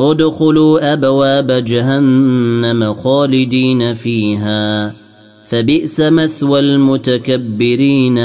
ادخلوا أبواب جهنم خالدين فيها فبئس مثوى المتكبرين.